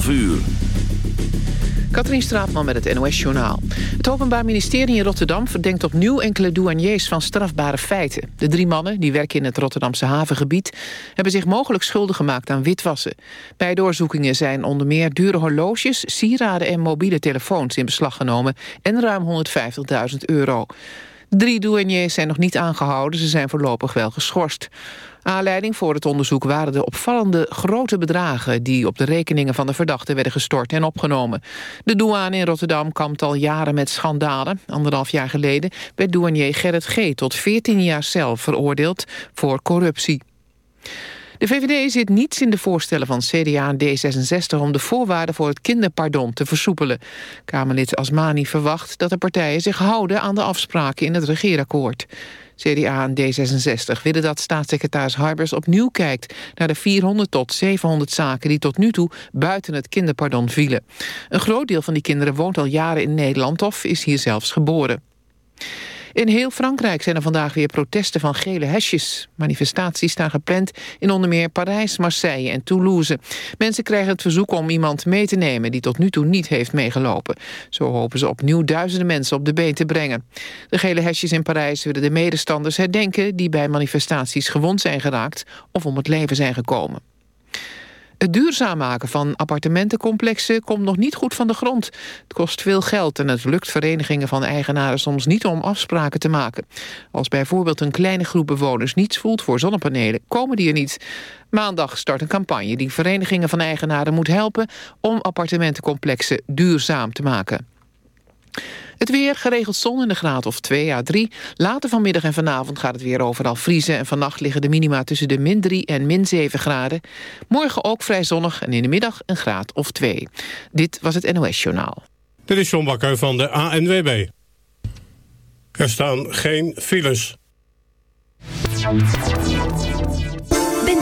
12 uur. Katrien Straatman met het NOS-journaal. Het Openbaar Ministerie in Rotterdam verdenkt opnieuw enkele douaniers van strafbare feiten. De drie mannen, die werken in het Rotterdamse havengebied... hebben zich mogelijk schuldig gemaakt aan witwassen. Bij doorzoekingen zijn onder meer dure horloges, sieraden en mobiele telefoons in beslag genomen... en ruim 150.000 euro. Drie douaniers zijn nog niet aangehouden, ze zijn voorlopig wel geschorst. Aanleiding voor het onderzoek waren de opvallende grote bedragen... die op de rekeningen van de verdachten werden gestort en opgenomen. De douane in Rotterdam kampt al jaren met schandalen. Anderhalf jaar geleden werd douanier Gerrit G. tot 14 jaar cel veroordeeld voor corruptie. De VVD zit niets in de voorstellen van CDA en D66... om de voorwaarden voor het kinderpardon te versoepelen. Kamerlid Asmani verwacht dat de partijen zich houden... aan de afspraken in het regeerakkoord. CDA en D66 willen dat staatssecretaris Harbers opnieuw kijkt... naar de 400 tot 700 zaken die tot nu toe buiten het kinderpardon vielen. Een groot deel van die kinderen woont al jaren in Nederland... of is hier zelfs geboren. In heel Frankrijk zijn er vandaag weer protesten van gele hesjes. Manifestaties staan gepland in onder meer Parijs, Marseille en Toulouse. Mensen krijgen het verzoek om iemand mee te nemen... die tot nu toe niet heeft meegelopen. Zo hopen ze opnieuw duizenden mensen op de been te brengen. De gele hesjes in Parijs willen de medestanders herdenken... die bij manifestaties gewond zijn geraakt of om het leven zijn gekomen. Het duurzaam maken van appartementencomplexen komt nog niet goed van de grond. Het kost veel geld en het lukt verenigingen van eigenaren soms niet om afspraken te maken. Als bijvoorbeeld een kleine groep bewoners niets voelt voor zonnepanelen, komen die er niet. Maandag start een campagne die verenigingen van eigenaren moet helpen om appartementencomplexen duurzaam te maken. Het weer, geregeld zon in de graad of 2 à 3. Later vanmiddag en vanavond gaat het weer overal vriezen... en vannacht liggen de minima tussen de min 3 en min 7 graden. Morgen ook vrij zonnig en in de middag een graad of 2. Dit was het NOS Journaal. Dit is John Bakker van de ANWB. Er staan geen files.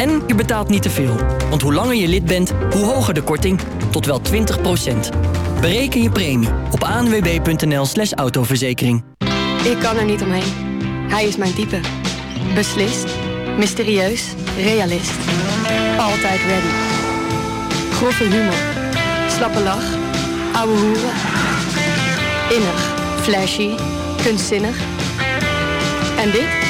En je betaalt niet te veel. Want hoe langer je lid bent, hoe hoger de korting. Tot wel 20% Bereken je premie op anwb.nl slash autoverzekering. Ik kan er niet omheen. Hij is mijn type. Beslist, mysterieus, realist. Altijd ready. Grove humor. Slappe lach. Ouwe hoeren. Innig, flashy, kunstzinnig. En dit?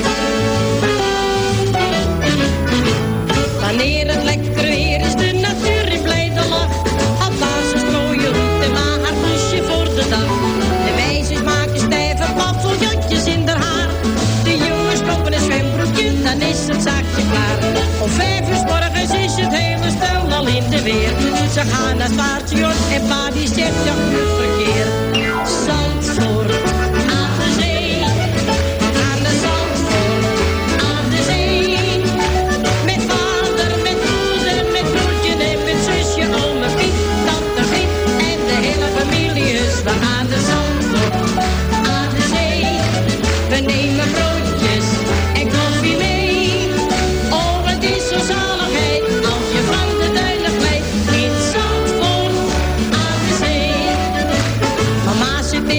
Weer. Ze gaan naar het station en pa die zegt, ja, verkeer. Zandvoort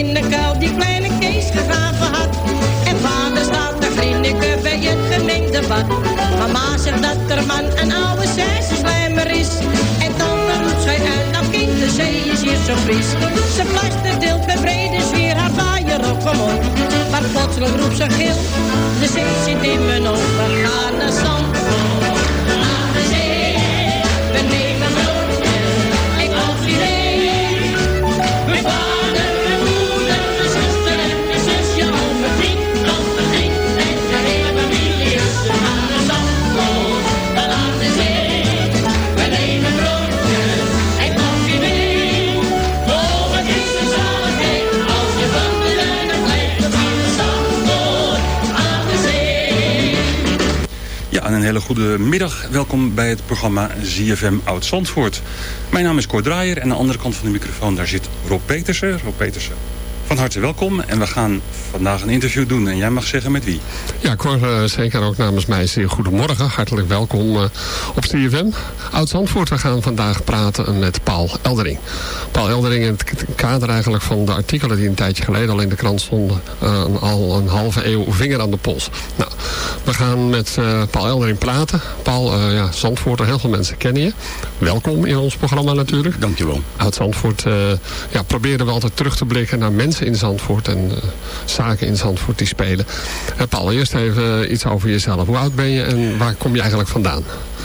in de die kleine Kees gegraven had. En vader staat te grinniken bij het gemengde bad. Mama zegt dat er man een oude slijmer is. En dan roept zij uit, nou kind, de zee is hier zo fris. Ze plaster deelt met brede sfeer haar vaaier op omhoog. Maar plotseling roept ze gil, de zee zit in mijn ogen. Gaan naar Zandvoort, aan de zee. We een hele goede middag. Welkom bij het programma ZFM Oud Zandvoort. Mijn naam is Cor Draaier en aan de andere kant van de microfoon daar zit Rob Petersen. Rob Petersen, van harte welkom. En we gaan vandaag een interview doen en jij mag zeggen met wie. Ja, Cor, eh, zeker ook namens mij zeer goedemorgen. Hartelijk welkom eh, op CFM. Oud Zandvoort, we gaan vandaag praten met Paul Eldering. Paul Eldering in het kader eigenlijk van de artikelen die een tijdje geleden al in de krant stonden. eh, al een halve eeuw vinger aan de pols. Nou, we gaan met Paul Eldering praten. Paul, ja, Zandvoort, heel veel mensen kennen je. Welkom in ons programma natuurlijk. Dankjewel. Oud Zandvoort eh, ja, proberen we altijd terug te blikken naar mensen in Zandvoort en eh, zaken in Zandvoort die spelen. Eh, Paul, eerst even iets over jezelf. Hoe oud ben je en waar kom je eigenlijk vandaan?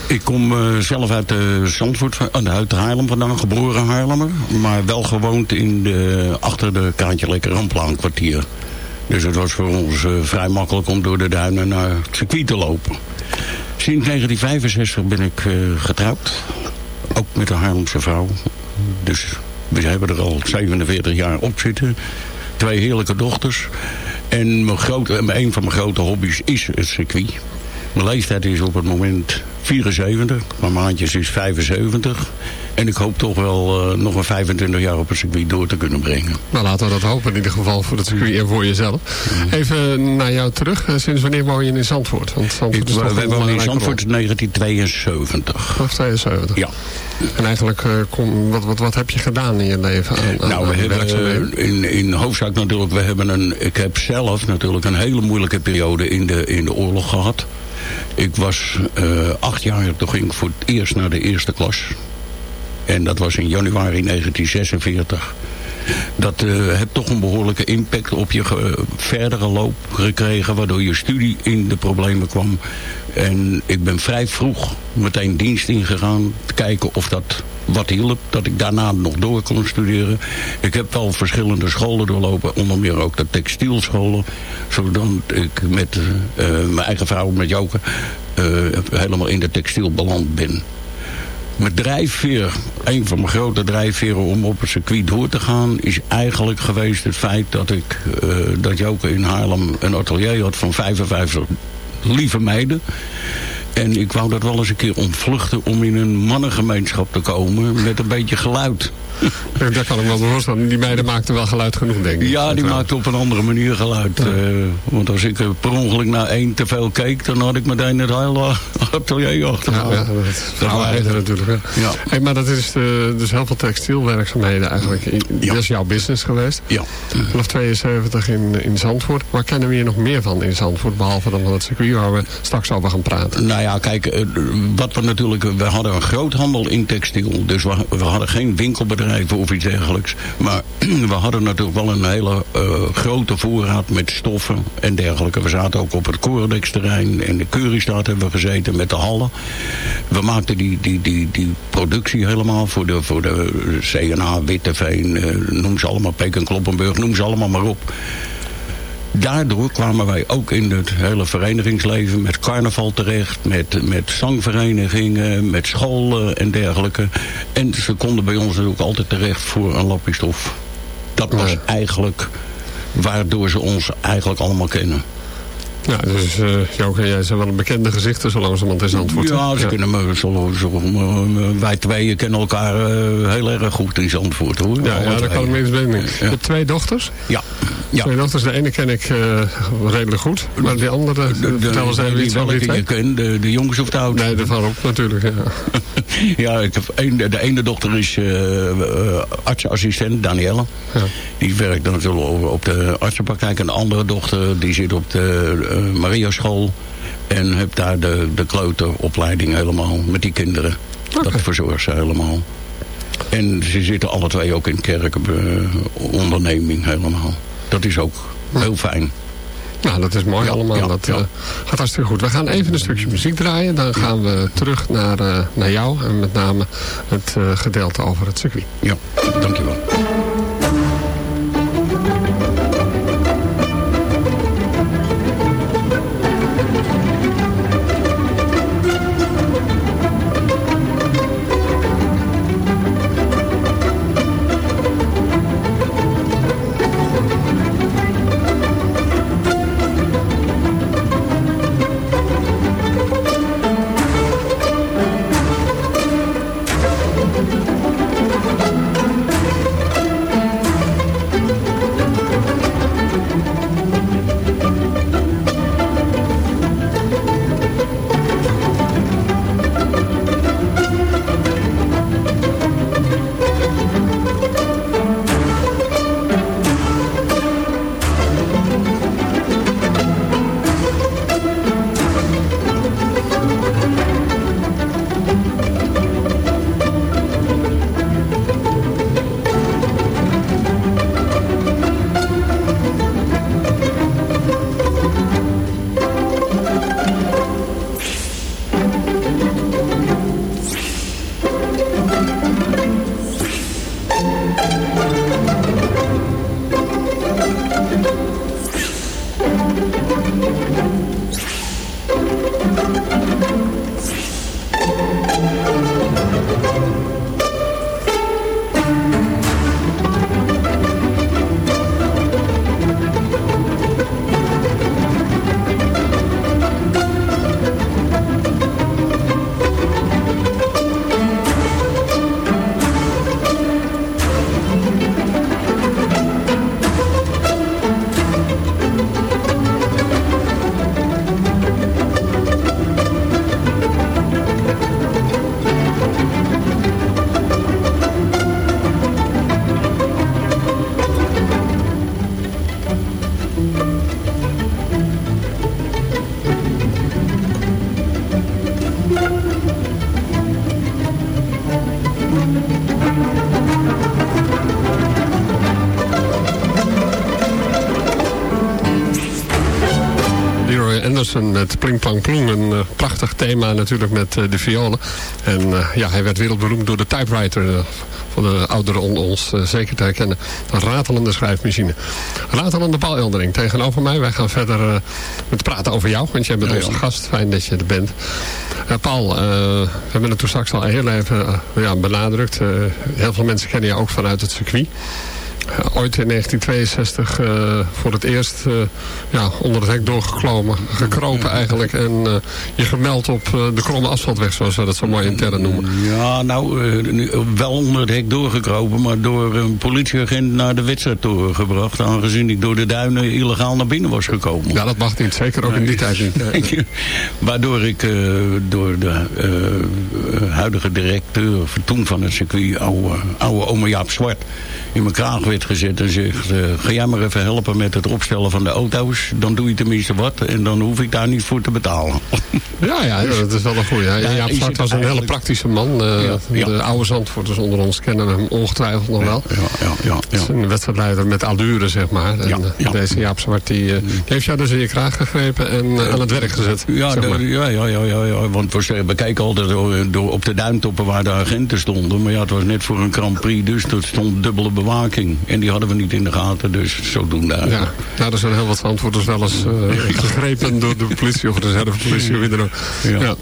Ik kom eh, zelf uit Zandvoort, uh, uit Haarlem vandaan, geboren Haarlemmer. Maar wel gewoond in de, achter de Kaantje Lekker Ramplaan kwartier. Dus het was voor ons eh, vrij makkelijk om door de duinen naar het circuit te lopen. Sinds 1965 ben ik eh, getrouwd. Ook met een Haarlemse vrouw. Dus we hebben er al 47 jaar op zitten. Twee heerlijke dochters. En mijn grote, een van mijn grote hobby's is het circuit. Mijn leeftijd is op het moment 74. Mijn maandjes is 75. En ik hoop toch wel eh, nog een 25 jaar op het circuit door te kunnen brengen. Nou, laten we dat hopen in ieder geval voor het circuit en voor jezelf. Even naar jou terug. Eh, Sinds wanneer woon je in Zandvoort? Want Zandvoort Ik, is wij wonen in Zandvoort 1972. rol. Of 72? Ja. En eigenlijk, eh, kom, wat, wat, wat heb je gedaan in je leven aan, aan, Nou, we hebben in, in hoofdzaak natuurlijk, we hebben een, ik heb zelf natuurlijk een hele moeilijke periode in de, in de oorlog gehad. Ik was acht jaar, toen ging ik voor het eerst naar de eerste klas. En dat was in januari 1946. Dat eh heeft toch een behoorlijke impact op je ge- verdere loop gekregen... waardoor je studie in de problemen kwam. En ik ben vrij vroeg meteen dienst ingegaan... te kijken of dat wat hielp, dat ik daarna nog door kon studeren. Ik heb wel verschillende scholen doorlopen, onder meer ook de textielscholen. Zodat ik met eh, mijn eigen vrouw, met Joke, eh, helemaal in de textiel beland ben. Mijn drijfveer, een van mijn grote drijfveren om op het circuit door te gaan... is eigenlijk geweest het feit dat ik, eh, dat Joke in Haarlem een atelier had van 55 lieve meiden. En ik wou dat wel eens een keer ontvluchten om in een mannengemeenschap te komen met een beetje geluid. Daar kan ik me wel voorstellen. Die meiden maakten wel geluid genoeg, denk ik. Ja, die Trouwens. maakte op een andere manier geluid. eh, want als ik eh, per ongeluk naar één te veel keek... dan had ik meteen het hele atelier achter. Ja, ja, dat natuurlijk. hè. Ja. Hey, maar dat is de, dus heel veel textielwerkzaamheden eigenlijk. Ja. Dat is jouw business geweest. Ja. Vanaf 72 in, in Zandvoort. Waar kennen we je nog meer van in Zandvoort? Behalve dan van het circuit waar we straks over gaan praten. Nou ja, kijk, eh, wat we natuurlijk... We hadden een groothandel in textiel. Dus we, we hadden geen of iets dergelijks. Maar we hadden natuurlijk wel een hele eh, grote voorraad met stoffen en dergelijke. We zaten ook op het Corodex-terrein. En de Keuristraat hebben we gezeten met de hallen. We maakten die, die, die, die productie helemaal voor de, voor de CNA, Witteveen... eh, noem ze allemaal, Peek en Kloppenburg, noem ze allemaal maar op. daardoor kwamen wij ook in het hele verenigingsleven met carnaval terecht, met, met zangverenigingen, met scholen en dergelijke. En ze konden bij ons ook altijd terecht voor een lapje stof. Dat was eigenlijk waardoor ze ons eigenlijk allemaal kennen. Ja, dus uh, Joke en jij zijn wel een bekende gezichten zo langzamerhand in Zandvoort. Ja, ze ja. kunnen me, zo, zo, wij tweeën kennen elkaar uh, heel erg goed in Zandvoort hoor. Ja, ja dat kan ik me eens weten. Je hebt twee dochters? Ja. ja. Twee dochters, de ene ken ik uh, redelijk goed, maar de andere, de, de, vertel eens even iets van die je kent, de, de jongens of de ouders? Nee, de van natuurlijk, ja. ja, ik heb een, de ene dochter is artsassistent, Danielle. Ja. Die werkt dan natuurlijk op de artsenpraktijk. En de andere dochter, die zit op de uh, Maria School. En heb daar de, de kleuteropleiding helemaal met die kinderen. Okay. Dat verzorgt ze helemaal. En ze zitten alle twee ook in kerkonderneming helemaal. Dat is ook heel fijn. Nou, dat is mooi ja, allemaal. Ja, dat ja. Uh, gaat hartstikke goed. We gaan even een stukje muziek draaien. Dan gaan we terug naar, uh, naar jou. En met name het uh, gedeelte over het circuit. Ja, dankjewel. Met Pling Plang Ploeng. Een uh, prachtig thema natuurlijk met uh, de violen. En uh, ja, hij werd wereldberoemd door de typewriter. voor de ouderen onder ons zeker te herkennen. Een ratelende schrijfmachine. Ratelende Paul Eldering tegenover mij. Wij gaan verder met praten over jou. Want jij bent ja, onze gast. Fijn dat je er bent. Paul, we hebben het toen straks al heel even ja, benadrukt. heel veel mensen kennen je ook vanuit het circuit ooit in 1962 uh, voor het eerst uh, ja, onder het hek doorgeklomen, gekropen eigenlijk. En uh, je gemeld op de kromme asfaltweg, zoals we dat zo mooi intern noemen. Ja, nou, wel onder het hek doorgekropen, maar door een politieagent naar de wedstrijd gebracht. Aangezien ik door de duinen illegaal naar binnen was gekomen. Ja, dat mag niet. Zeker ook in die tijd niet. Waardoor ik door de huidige directeur, toen van het circuit, oude, oude oma Jaap Zwart, in mijn kraag werd gezet en zegt... Uh, ga jij maar even helpen met het opstellen van de auto's. Dan doe je tenminste wat en dan hoef ik daar niet voor te betalen. Ja, ja dat is wel een goeie. Ja, ja, Zwart was een hele praktische man. Uh, ja, ja. De oude Zandvoorters onder ons kennen hem ongetwijfeld nog wel. Ja, ja, ja, ja. Een wedstrijdleider met allure, zeg maar. En ja, deze Jaap Zwart die, uh, heeft jou dus in je kraag gegrepen en aan het werk gezet. Ja, zeg maar. ja, ja, ja, ja, ja, want we bekijken altijd door, door op de duintoppen waar de agenten stonden. Maar ja, het was net voor een Grand Prix, dus er stond dubbele bewaking. En die hadden we niet in de gaten, dus zodoende. Ja, nou, er zijn heel wat antwoorders wel eens uh, gegrepen door de politie of de reservepolitie. Ja. ja.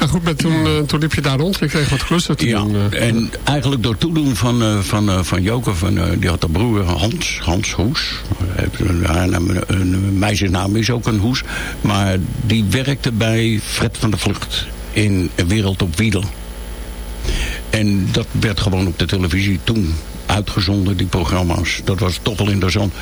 Ja, goed, met toen, uh, toen liep je daar rond. Je kreeg wat klussen te ja, doen. Uh. en eigenlijk door toedoen van, uh, van, van Joker, van, die had een broer Hans, Hans Hoes. Een meisjesnaam is ook een Hoes. Maar die werkte bij Fred van der Vlucht in Wereld op Wiel. En dat werd gewoon op de televisie toen uitgezonden, die programma's. Dat was toch wel interessant.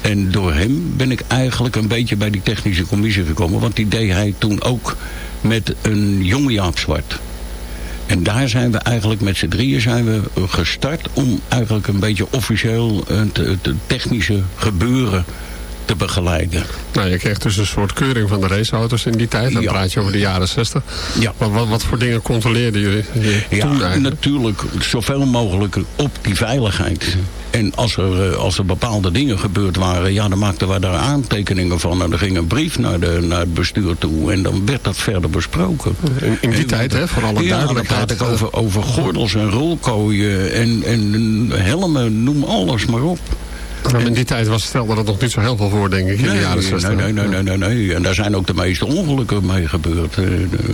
En door hem ben ik eigenlijk een beetje bij die technische commissie gekomen. Want die deed hij toen ook met een jonge Jaap Zwart. En daar zijn we eigenlijk met z'n drieën zijn we gestart... om eigenlijk een beetje officieel het, het technische gebeuren te begeleiden. Nou, je kreeg dus een soort keuring van de raceauto's in die tijd. Dan ja. praat je over de jaren 60. Ja. Wat, wat, wat voor dingen controleerden jullie ja, toen eigenlijk? natuurlijk zoveel mogelijk op die veiligheid. En als er, als er bepaalde dingen gebeurd waren, ja, dan maakten we daar aantekeningen van. En er ging een brief naar, de, naar het bestuur toe. En dan werd dat verder besproken. In, in die en, tijd, hè, voor alle ja, dan praat ik over, over gordels en rolkooien en, en helmen, noem alles maar op. In die tijd was stelde dat nog niet zo heel veel voor, denk ik, in nee, de jaren 60. Nee, nee, nee, nee, nee, En daar zijn ook de meeste ongelukken mee gebeurd. Eh,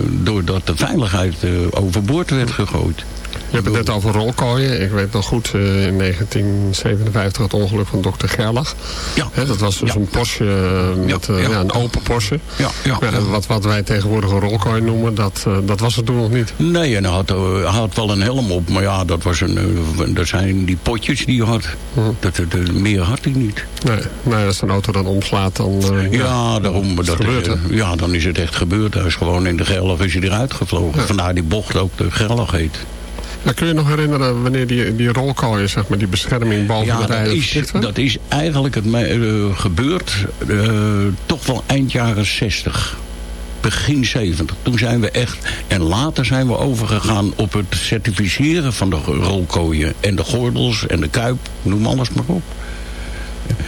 doordat de veiligheid eh, overboord werd gegooid. Je hebt het net over rolkooien. Ik weet nog goed, uh, in 1957 het ongeluk van dokter Gerlach. Ja. He, dat was dus ja. een Porsche uh, met uh, ja. Ja, een open Porsche. Ja, ja, wat, wat wij tegenwoordig een rolkooi noemen, dat, dat was het toen nog niet. Nee, en hij had, hij had wel een helm op. Maar ja, dat, was een, dat zijn die potjes die hij had. Hm. Dat, dat, meer had hij niet. Nee, nee, als een auto dan omslaat, dan... ja, daarom. Dat gebeurt, is, ja, dan is het echt gebeurd. Hij is gewoon in de Gerlach is hij eruit gevlogen. Vandaar die bocht ook de Gerlach heet. Kun je nog herinneren wanneer die, die rolkooien, zeg maar, die bescherming boven ja, de dat is, dat is eigenlijk het, uh, gebeurd uh, toch wel eind jaren 60 begin 70. Toen zijn we echt... En later zijn we overgegaan op het certificeren van de rolkooien. En de gordels en de kuip, noem alles maar op.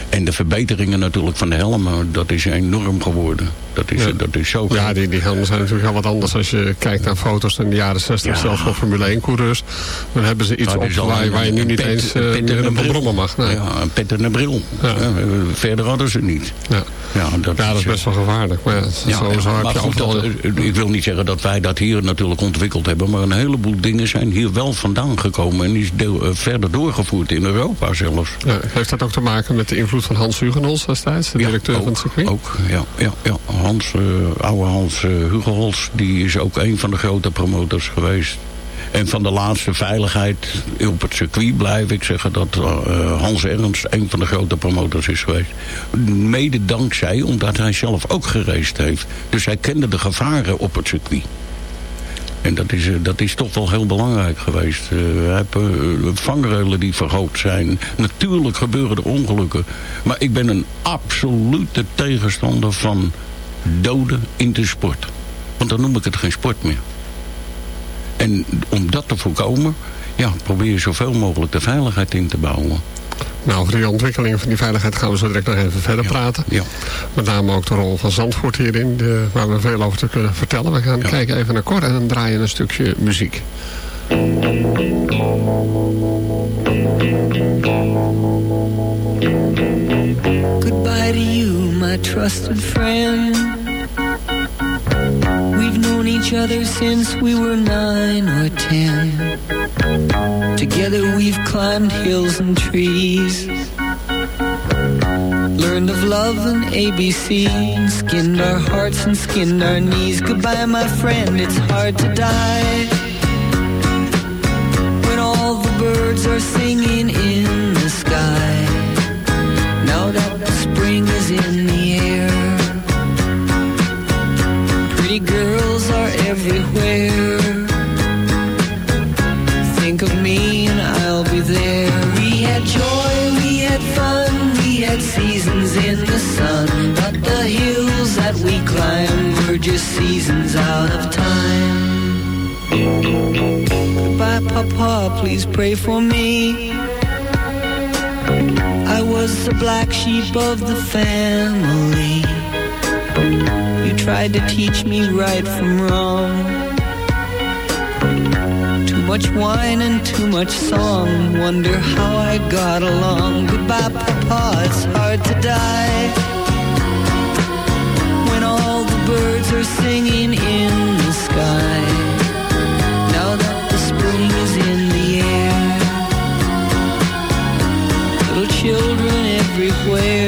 En de verbeteringen natuurlijk van de helmen, dat is enorm geworden. Dat is, ja. dat is zo Ja, die, die helmen zijn natuurlijk wel wat anders als je kijkt naar foto's in de jaren 60, Ja. zelfs van Formule 1 coureurs. Dan hebben ze iets Dat op al waar, je nu niet pet- eens een uh, meer een op bril. brommen mag. Nee. Ja, een pet en een bril. Ja. Verder hadden ze niet. Ja. Ja, dat, is best wel gevaarlijk. Maar zo, zo maar je goed, dat, eh, ik wil niet zeggen dat wij dat hier natuurlijk ontwikkeld hebben... maar een heleboel dingen zijn hier wel vandaan gekomen... en is deel, eh, verder doorgevoerd in Europa zelfs. Ja, heeft dat ook te maken met de invloed van Hans Hugenholz destijds, de directeur ook, van het circuit? Ook, ja. ja, ja. Hans, eh, oude Hans uh, Hugelholz, die is ook een van de grote promotors geweest. En van de laatste veiligheid op het circuit blijf ik zeggen dat uh, Hans Ernst een van de grote promotors is geweest. Mede dankzij, omdat hij zelf ook gereisd heeft. Dus hij kende de gevaren op het circuit. En dat is, dat is toch wel heel belangrijk geweest. We hebben vangreulen die verhoogd zijn. Natuurlijk gebeuren er ongelukken. Maar ik ben een absolute tegenstander van doden in de sport. Want dan noem ik het geen sport meer. En om dat te voorkomen, ja, probeer je zoveel mogelijk de veiligheid in te bouwen. Nou, over die ontwikkeling van die veiligheid gaan we zo direct nog even verder Ja, praten. ja. Met name ook de rol van Zandvoort hierin, de, waar we veel over te kunnen vertellen. We gaan Ja. kijken even naar Cor en dan draaien een stukje muziek. Goodbye to you, my trusted friend. We've known each other since we were nine or ten. Together we've climbed hills and trees. Learned of love and ABC. Skinned our hearts and skinned our knees. Goodbye, my friend, it's hard to die. When all the birds are singing Think of me and I'll be there. We had joy, we had fun, we had seasons in the sun. But the hills that we climbed were just seasons out of time. Goodbye, Papa, please pray for me. I was the black sheep of the family. Tried to teach me right from wrong. Too much wine and too much song. Wonder how I got along. Goodbye, Papa, it's hard to die. When all the birds are singing in the sky. Now that the spring is in the air. Little children everywhere.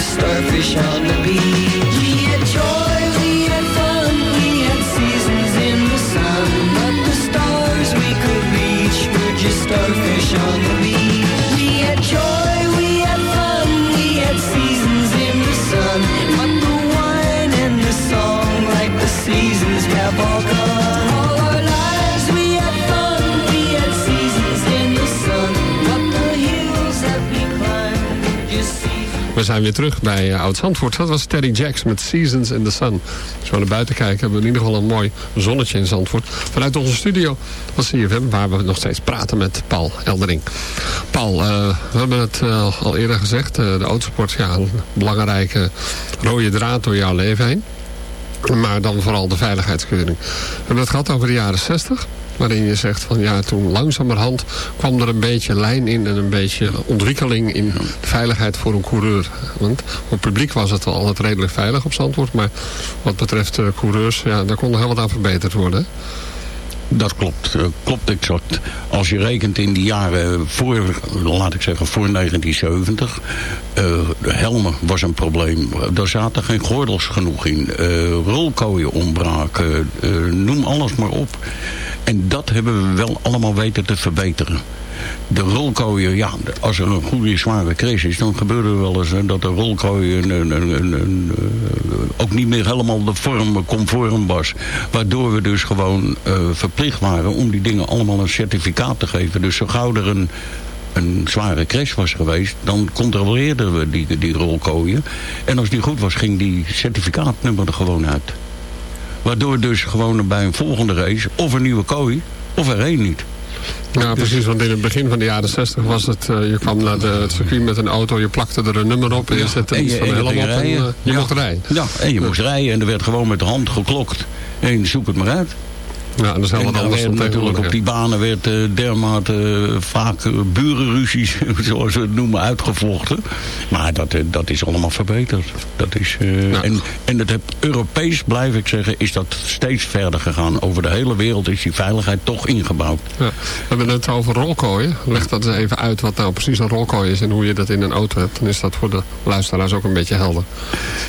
Starfish on zijn weer terug bij uh, Oud-Zandvoort. Dat was Teddy Jacks met Seasons in the Sun. Als we naar buiten kijken hebben we in ieder geval een mooi zonnetje in Zandvoort. Vanuit onze studio van CFM, waar we nog steeds praten met Paul Eldering. Paul, eh, we hebben het eh, al eerder gezegd. eh, de autosport, ja, een belangrijke rode draad door jouw leven heen. Maar dan vooral de veiligheidskeuring. We hebben het gehad over de jaren 60. Waarin je zegt van ja, toen langzamerhand kwam er een beetje lijn in en een beetje ontwikkeling in de veiligheid voor een coureur. Want voor het publiek was het wel altijd redelijk veilig op Zandvoort. Maar wat betreft de coureurs, ja, daar kon er heel wat aan verbeterd worden. Dat klopt, eh, klopt exact. Als je rekent in die jaren voor, laat ik zeggen, voor 1970... eh, de helmen was een probleem. Daar zaten geen gordels genoeg in. eh rolkooien ombraken, eh, noem alles maar op. En dat hebben we wel allemaal weten te verbeteren. De rolkooien, ja, als er een goede zware crash is... dan gebeurde er wel eens dat de rolkooien een, een, een, eh, ook niet meer helemaal de vorm conform was. Waardoor we dus gewoon eh, verplicht waren om die dingen allemaal een certificaat te geven. Dus zo gauw er een, een zware crash was geweest... dan controleerden we die, die rolkooien. En als die goed was, ging die certificaatnummer er gewoon uit. Waardoor dus gewoon bij een volgende race... of een nieuwe kooi, of er één niet. Ja, precies. Want in het begin van de jaren 60 was het... eh, je kwam naar de, het circuit met een auto, je plakte er een nummer op... en je zette en iets je, van en helm op en eh, je Ja. mocht rijden. Ja, en je moest rijden en er werd gewoon met de hand geklokt. En zoek het maar uit. Ja, en dat is heel En wat dan anders dan natuurlijk op die banen werd eh, dermate eh, vaak eh, burenruzies, zoals we het noemen, uitgevochten. Maar dat, dat is allemaal verbeterd. Dat is, En, en het heb, Europees, blijf ik zeggen, is dat steeds verder gegaan. Over de hele wereld is die veiligheid toch ingebouwd. Ja. We hebben het over rolkooien. Leg dat eens even uit wat nou precies een rolkooi is... en hoe je dat in een auto hebt. Dan is dat voor de luisteraars ook een beetje helder.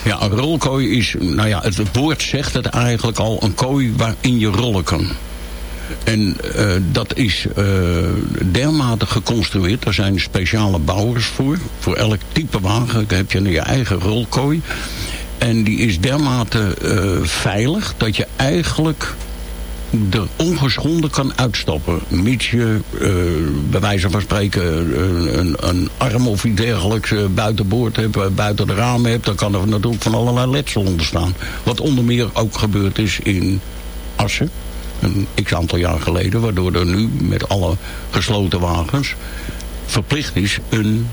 Ja, een rolkooi is, nou ja, het woord zegt het eigenlijk al, een kooi waarin je rollen En eh, dat is eh, dermate geconstrueerd. Er zijn speciale bouwers voor. Voor elk type wagen heb je je eigen rolkooi. En die is dermate eh, veilig dat je eigenlijk er ongeschonden kan uitstappen. Mits je, bij wijze van spreken, een, een, arm of iets dergelijks eh, buiten boord hebt, buiten de ramen hebt, dan kan er natuurlijk van allerlei letsel ontstaan. Wat onder meer ook gebeurd is in Assen, een x aantal jaar geleden, waardoor er nu met alle gesloten wagens verplicht is een,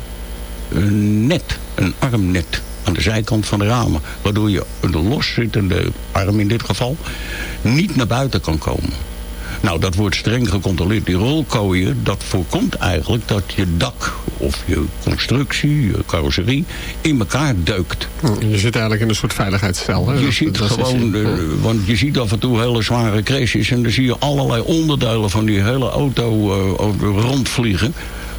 een net, een armnet aan de zijkant van de ramen. Waardoor je de loszittende arm in dit geval niet naar buiten kan komen. Nou, dat wordt streng gecontroleerd. Die rolkooien, dat voorkomt eigenlijk dat je dak of je constructie, je carrosserie, in elkaar deukt. Hm, Je zit eigenlijk in een soort veiligheidscel. Hè? Je Dat- ziet dat gewoon, de- want je ziet af en toe hele zware crashes en dan zie je allerlei onderdelen van die hele auto eh, over- rondvliegen.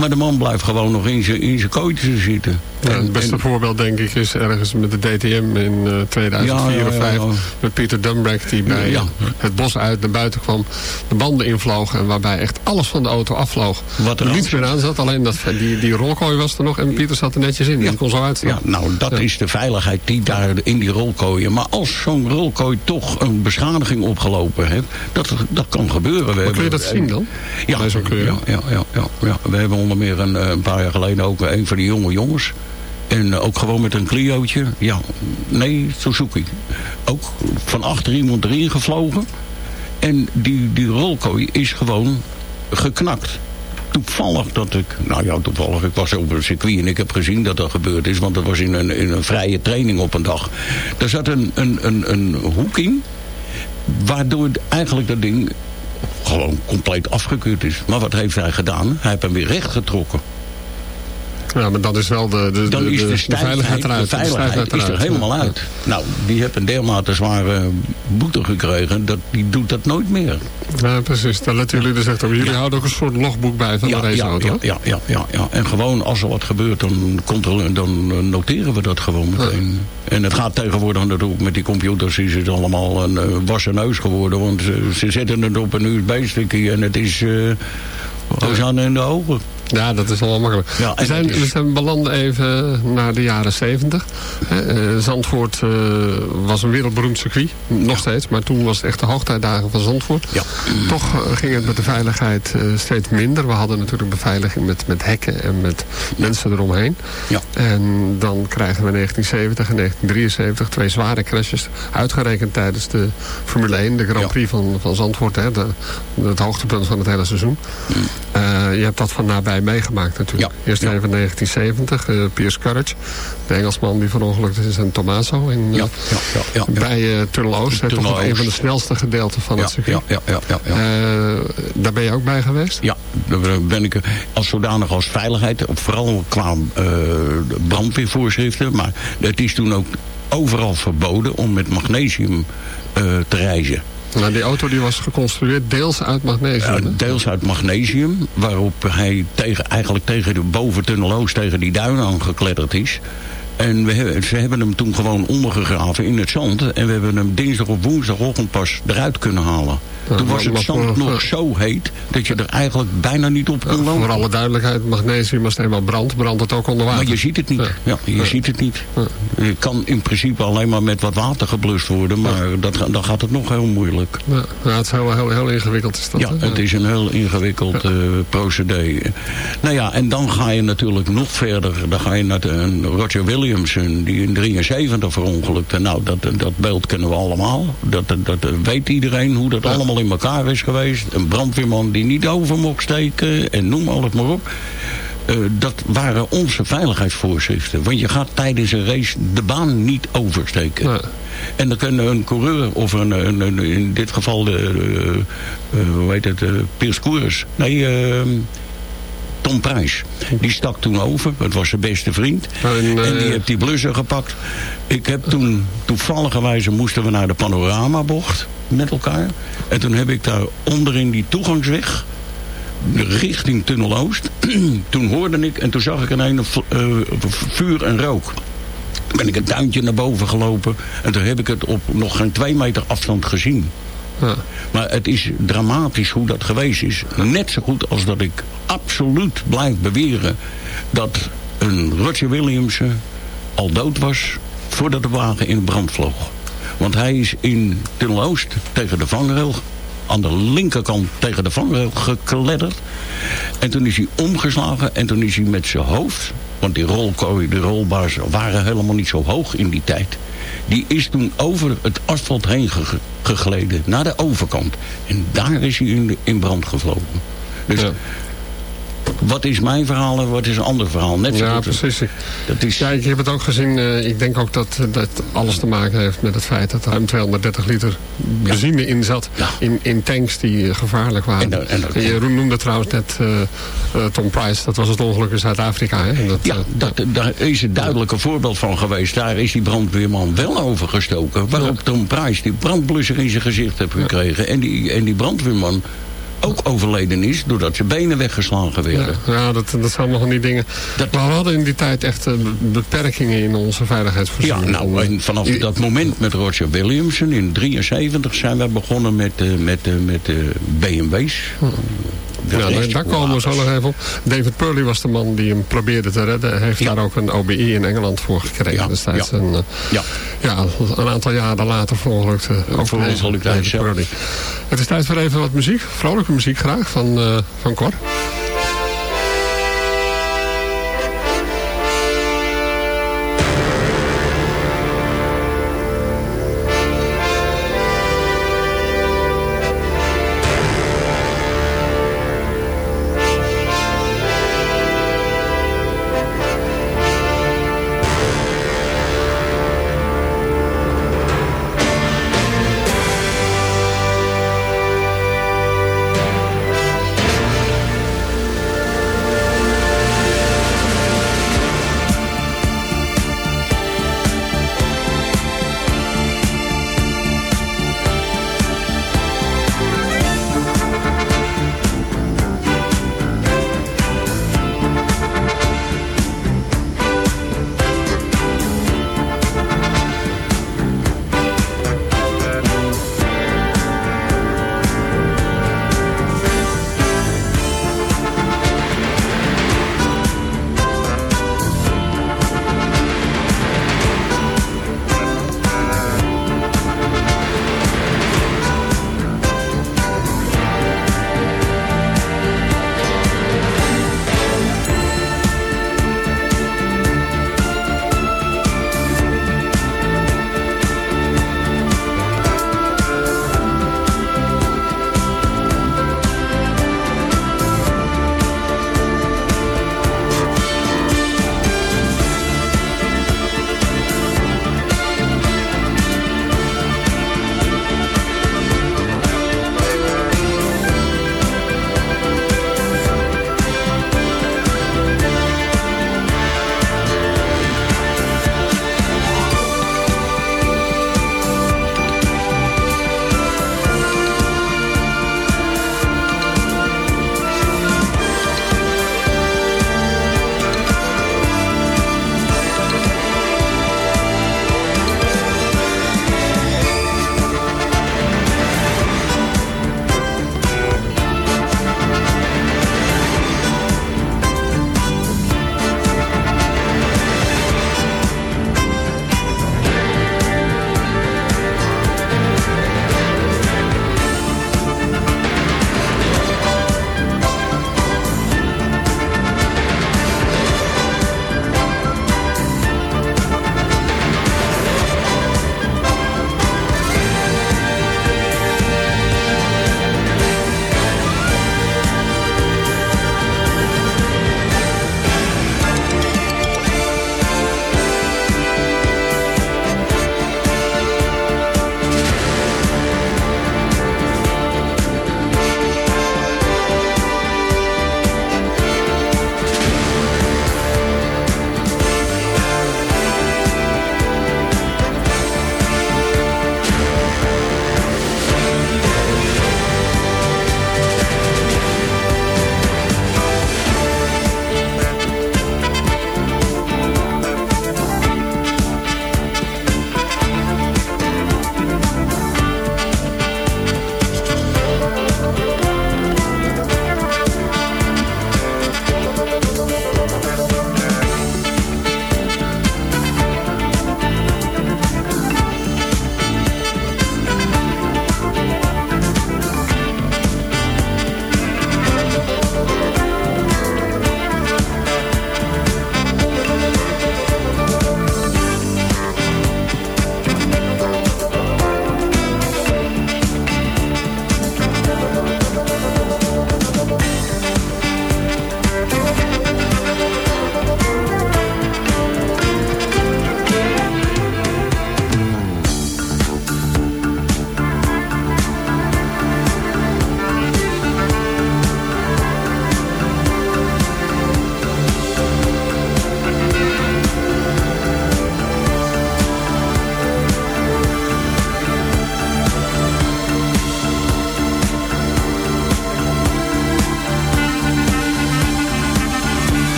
Maar de man blijft gewoon nog in zijn in zijn kooitje zitten. Ja, het beste En- voorbeeld denk ik is ergens met de DTM in eh, 2004 Ja, ja, of ja, 5 ja. Met Pieter Dumbrek die bij Ja. het bos uit naar buiten kwam. De banden invlogen en waarbij echt alles van de auto afvloog. Wat er niets meer aan zat. Alleen dat, die, die rolkooi was er nog en Pieter zat er netjes in. Die kon zo uitstaan. Ja, nou, dat is de veiligheid die daar in die rolkooien. Maar als zo'n rolkooi toch een beschadiging opgelopen heeft, dat, dat kan gebeuren. We Maar kun je dat zien dan? Ja, ja, ja, ja, ja, ja. We hebben onder meer een, eh, een paar jaar geleden ook een van die jonge jongens. En eh, ook gewoon met een Clio'tje. Ja, nee, Suzuki. Ook van achter iemand erin gevlogen. En die, die rolkooi is gewoon geknakt. Toevallig dat ik, nou ja, toevallig, ik was op een circuit en ik heb gezien dat dat gebeurd is, want dat was in een, in een vrije training op een dag. Er zat een, een, een, een hoek in, waardoor eigenlijk dat ding gewoon compleet afgekeurd is. Maar wat heeft hij gedaan? Hij heeft hem weer recht getrokken. Ja, maar dat is wel de, de, Dan de, is de, veiligheid eruit. de veiligheid is er eruit, helemaal ja. uit. Nou, die heeft een dermate zware boete gekregen, dat die doet dat nooit meer. Ja, precies. Daar letten jullie dus echt op. Jullie houden ook een soort logboek bij van de raceauto. ja, ja, ja, ja. En gewoon als er wat gebeurt, dan, controle- dan eh, noteren we dat gewoon meteen. En het gaat tegenwoordig natuurlijk met die computers, is het allemaal een eh, wassen neus geworden. Want ze, ze zetten het op een USB-stickje en het is uh, Hosanna in de ogen. Ja, dat is wel makkelijk. Ja, we, zijn, we zijn beland even naar de jaren 70. Eh, Zandvoort eh, was een wereldberoemd circuit. Nog steeds. Maar toen was het echt de hoogtijdagen van Zandvoort. Ja. Toch eh, ging het met de veiligheid steeds minder. We hadden natuurlijk beveiliging met, met hekken en met mensen eromheen. Ja. En dan krijgen we in 1970 en 1973 twee zware crashes. Uitgerekend tijdens de Formule 1, de Grand. Prix van, van Zandvoort. Hè, de, het hoogtepunt van het hele seizoen. Eh, je hebt dat van nabij meegemaakt natuurlijk. Ja. Eerst even 1970, eh Piers Courage. De Engelsman die verongelukt is in Tomaso. In, eh, Ja, ja, ja. Bij eh Tunnel Oost. Toch Tunnel nog een van de snelste gedeelten van het circuit. ja, ja, ja, ja, ja. Eh, daar ben je ook bij geweest? Ja, daar ben ik als zodanig als veiligheid, vooral qua eh, brandweervoorschriften. Maar het is toen ook overal verboden om met magnesium eh, te reizen. Nou, die auto die was geconstrueerd deels uit magnesium. Deels uit magnesium, waarop hij tegen, eigenlijk tegen de boventunneloos tegen die duin aangekletterd is. En we hebben, ze hebben hem toen gewoon ondergegraven in het zand. En we hebben hem dinsdag of woensdagochtend pas eruit kunnen halen. Ja, toen was het zand nog zo heet dat je er eigenlijk bijna niet op kon lopen. Voor alle duidelijkheid, magnesium als het eenmaal brandt, brandt het ook onder water. Maar je ziet het niet. Ja, je ziet het niet. Je kan in principe alleen maar met wat water geblust worden. Maar dat, dan gaat het nog heel moeilijk. Ja, het is heel, heel, heel ingewikkeld. Is dat, Ja, het is een heel ingewikkeld eh, procedé. Nou ja, en dan ga je natuurlijk nog verder. Dan ga je naar de, een Roger Williamson, die in 73 verongelukte. Nou, dat, dat beeld kennen we allemaal. Dat, dat, dat weet iedereen hoe dat allemaal in elkaar is geweest. Een brandweerman die niet over mocht steken en noem alles maar op. Eh, dat waren onze veiligheidsvoorschriften. Want je gaat tijdens een race de baan niet oversteken. En dan kan een coureur, of een, een- een- in dit geval de, eh, eh, hoe heet het, eh Piers Koers. Nee, eh, Tom Prijs. Die stak toen over, het was zijn beste vriend. En, eh, En die heeft die blusser gepakt. Ik heb toen, toevalligerwijze moesten we naar de panoramabocht met elkaar. En toen heb ik daar onderin die toegangsweg richting Tunnel Oost. toen hoorde ik en toen zag ik ineens uh, vuur en rook. Ben ik een tuintje naar boven gelopen. En toen heb ik het op nog geen twee meter afstand gezien. Maar het is dramatisch hoe dat geweest is. Net zo goed als dat ik absoluut blijf beweren... dat een Roger Williamson al dood was... voordat de wagen in brand vloog. Want hij is in Tunnel Oost tegen de vangrail... aan de linkerkant tegen de vangrail gekledderd. En toen is hij omgeslagen en toen is hij met zijn hoofd... want die rolkooi, de rolbaars waren helemaal niet zo hoog in die tijd... Die is toen over het asfalt heen ge gegleden. Naar de overkant. En daar is hij in brand gevlogen. Dus Ja. Wat is mijn verhaal en wat is een ander verhaal. Net zo Ja, goed. precies. Dat is, Ja, ik heb het ook gezien. eh, ik denk ook dat dat alles te maken heeft met het feit dat er ruim 230 liter benzine in zat. In, in tanks die eh, gevaarlijk waren. En en dat- je noemde trouwens net eh, eh, Tom Price. Dat was het ongeluk in Zuid-Afrika. ja, eh, dat, daar is een duidelijke voorbeeld van geweest. Daar is die brandweerman wel overgestoken. Waarop Tom Price die brandblusser in zijn gezicht heeft gekregen. En, die, en die brandweerman ook overleden is doordat zijn benen weggeslagen werden. Ja, ja dat, dat zijn nog van die dingen. Maar we hadden in die tijd echt eh, beperkingen in onze Ja, veiligheidsvoorziening. nou, en vanaf dat moment met Roger Williamson in 73 zijn we begonnen met, eh, met, eh, met BMW's. De Ja, daar, komen we zo nog even op. David Purley was de man die hem probeerde te redden. Hij heeft daar ook een OBI in Engeland voor gekregen destijds. ja. En, eh, Ja. ja, een aantal jaren later verongelukte ook Verongelukte hij David. Purley. Het is tijd voor even wat muziek. Vrolijke muziek graag van, eh van Cor.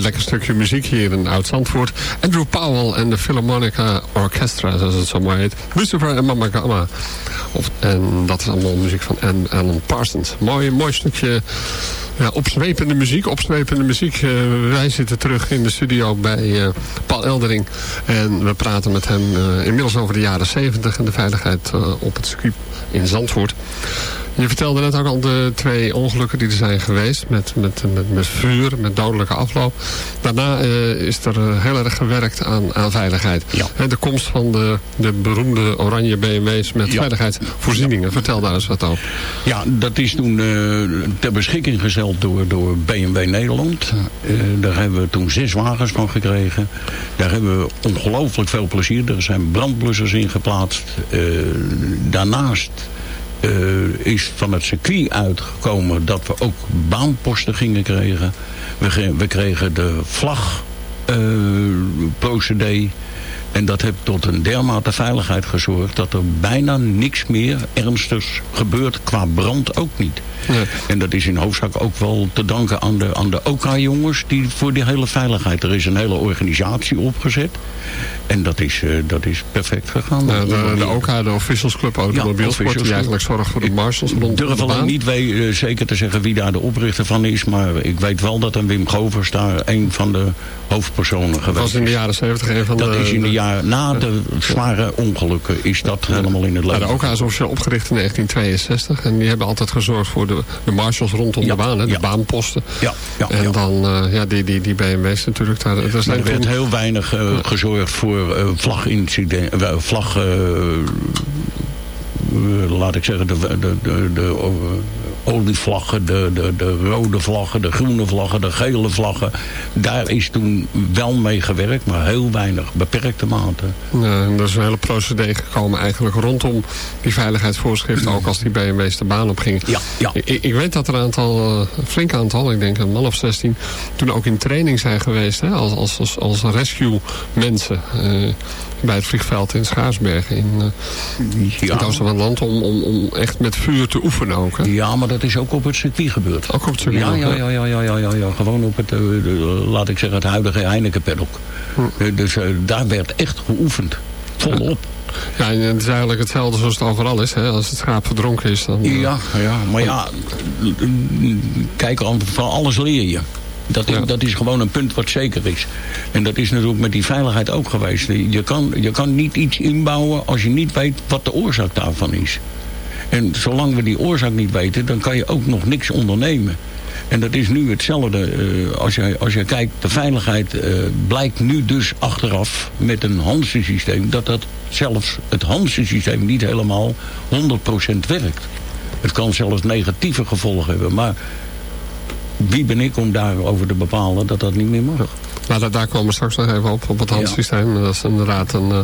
Lekker stukje muziek hier in Oud-Zandvoort. Andrew Powell en de Philharmonica Orchestra, zoals het zo mooi heet. Lucifer en Mama Gamma. Of, en dat is allemaal muziek van Alan Parsons. Mooi, mooi stukje ja, opzwepende muziek. Opzwepende muziek. Uh, wij zitten terug in de studio bij uh, Paul Eldering. En we praten met hem uh, inmiddels over de jaren 70 en de veiligheid op het circuit in Zandvoort. Je vertelde net ook al de twee ongelukken die er zijn geweest. Met, met, met, met vuur, met dodelijke afloop. Daarna uh, is er uh, heel erg gewerkt aan, aan veiligheid. Ja. de komst van de, de beroemde oranje BMW's met ja. veiligheidsvoorzieningen. Vertel daar eens wat over. Ja, dat is toen uh, ter beschikking gesteld door, door BMW Nederland. daar hebben we toen zes wagens van gekregen. Daar hebben we ongelooflijk veel plezier. Er zijn brandblussers in geplaatst. daarnaast is van het circuit uitgekomen dat we ook baanposten gingen krijgen. We, we kregen de vlagprocedé. Uh, en dat heeft tot een dermate veiligheid gezorgd... dat er bijna niks meer ernstigs gebeurt qua brand ook niet. En dat is in hoofdzaak ook wel te danken aan de, aan de OK-jongens... die voor die hele veiligheid... Er is een hele organisatie opgezet. En dat is, uh, dat is perfect gegaan. Ja, de, de OK, de Officials Club Automobielsport... Ja, die eigenlijk zorgt voor de marshals rond Ik durf alleen niet weet, uh, zeker te zeggen wie daar de oprichter van is... maar ik weet wel dat een Wim Govers daar een van de hoofdpersonen geweest is. Dat was in de jaren 70 een van dat de... is in de jaren na de zware ongelukken is dat helemaal in het leven. Ja, de OK is officieel opgericht in 1962... en die hebben altijd gezorgd voor de, de marshals rondom de baan, hè, de baanposten. Ja, ja, en dan uh, ja, die, die, die BMW's natuurlijk. Daar, daar zijn er werd heel weinig uh, gezorgd voor uh, vlagincidenten, vlag... laat ik zeggen, de, de, de, de olievlaggen, de, de, de rode vlaggen, de groene vlaggen, de gele vlaggen. Daar is toen wel mee gewerkt, maar heel weinig, beperkte mate. Ja, en er is een hele procedé gekomen eigenlijk rondom die veiligheidsvoorschriften, ook als die BMW's de baan op gingen. Ja, ja. Ik, ik weet dat er een aantal, een flink aantal, ik denk een man of 16, toen ook in training zijn geweest, hè, als, als, als, als rescue mensen. Uh, bij het vliegveld in Schaarsbergen in, uh, ja. het land om, om, om echt met vuur te oefenen ook. Hè? Ja, maar dat is ook op het circuit gebeurd. Ook op het circuit? Ja, ja, ja, ja, ja, ja, ja, ja. gewoon op het, uh, de, laat ik zeggen, het huidige Heineken-paddock. Hm. Uh, dus daar werd echt geoefend. Volop. Ja, en het is eigenlijk hetzelfde zoals het overal is. Hè? Als het schaap verdronken is, dan... Ja, ja maar ja, kijk, van alles leer je. Dat is, dat is gewoon een punt wat zeker is. En dat is natuurlijk met die veiligheid ook geweest. Je kan, je kan niet iets inbouwen als je niet weet wat de oorzaak daarvan is. En zolang we die oorzaak niet weten, dan kan je ook nog niks ondernemen. En dat is nu hetzelfde. Uh, als, je, als je kijkt, de veiligheid uh, blijkt nu dus achteraf met een Hansen-systeem... dat dat zelfs het Hansen-systeem niet helemaal 100% werkt. Het kan zelfs negatieve gevolgen hebben. Maar wie ben ik om daarover te bepalen dat dat niet meer mag? Maar daar, komen we straks nog even op, op het handsysteem. Ja. Dat is inderdaad een uh,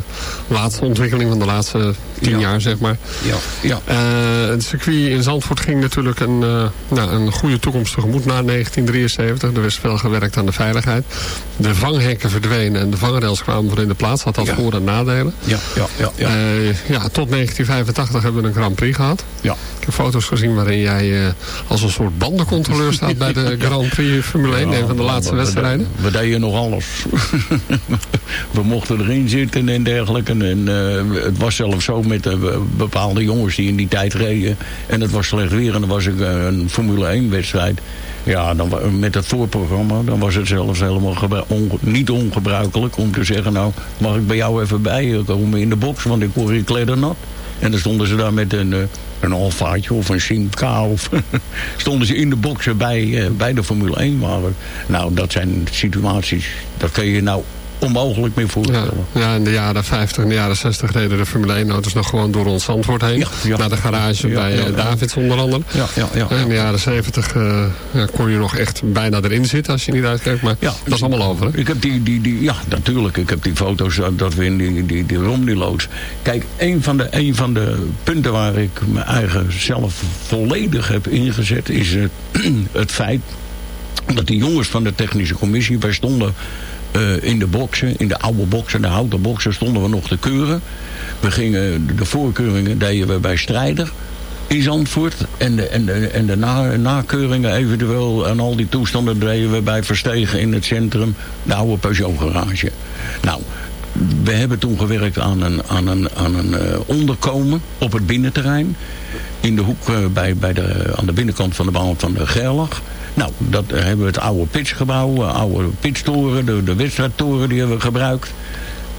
laatste ontwikkeling van de laatste tien ja. jaar, zeg maar. Ja. Ja. Uh, het circuit in Zandvoort ging natuurlijk een, uh, nou, een goede toekomst tegemoet na 1973. Er werd veel gewerkt aan de veiligheid. De vanghekken verdwenen en de vangrails kwamen voor in de plaats. Had dat voor- en nadelen. Ja. Ja. Ja. Ja. ja, tot 1985 hebben we een Grand Prix gehad. Ja. Heb foto's gezien waarin jij als een soort bandencontroleur staat bij de Grand Prix Formule 1. een van de laatste we, wedstrijden. We, we deden nog alles. we mochten erin zitten en dergelijke. En uh, het was zelfs zo met uh, bepaalde jongens die in die tijd reden. En het was slecht weer en dan was ik een Formule 1 wedstrijd. Ja, dan, met het voorprogramma, dan was het zelfs helemaal niet ongebruikelijk om te zeggen... nou, mag ik bij jou even bij komen in de box, want ik word hier kleddernat. En dan stonden ze daar met een, een Alfaatje of een Simca. Of stonden ze in de boksen bij, bij de Formule 1 wagen. Nou, dat zijn situaties, dat kun je nou onmogelijk meer voorstellen. Ja, ja, in de jaren 50 en de jaren 60 reden de Formule 1 auto's nog gewoon door ons Zandvoort heen. Ja, ja. Naar de garage bij eh, ja. Davids onder andere. Ja, ja, ja, En In de jaren 70 eh, kon je nog echt bijna erin zitten als je niet uitkijkt. Maar dat is allemaal over. Hè? Ik heb die, die, die, ja, natuurlijk. Ik heb die foto's dat- dat we in die, die, die Romney-loods. Kijk, een van, de, een van de punten waar ik mijn eigen zelf volledig heb ingezet... is het, het feit dat die jongens van de technische commissie... wij stonden eh, in de boksen, in de oude boksen, de houten boksen... stonden we nog te keuren. We gingen, de voorkeuringen deden we bij Strijder. in Zandvoort. En de, en de, en de na, nakeuringen eventueel en al die toestanden deden we bij Verstegen in het centrum. De oude Peugeot garage. Nou, we hebben toen gewerkt aan een, aan een, aan een uh, onderkomen op het binnenterrein. In de hoek uh, bij, bij de, aan de binnenkant van de baan van de Gerlach. Nou, dat uh, hebben we het oude pitsgebouw, oude pitstoren, de, de wedstrijdtoren die hebben we gebruikt.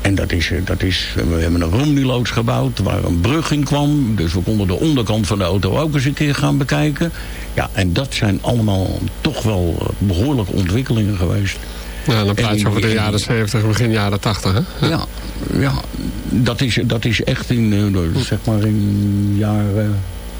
En dat is, dat is, we hebben een romniloods gebouwd waar een brug in kwam. Dus we konden de onderkant van de auto ook eens een keer gaan bekijken. Ja, en dat zijn allemaal toch wel behoorlijke ontwikkelingen geweest. Ja, dan praat je over de jaren 70, begin jaren 80, hè? Ja, ja dat, is, dat is echt in, zeg maar in jaren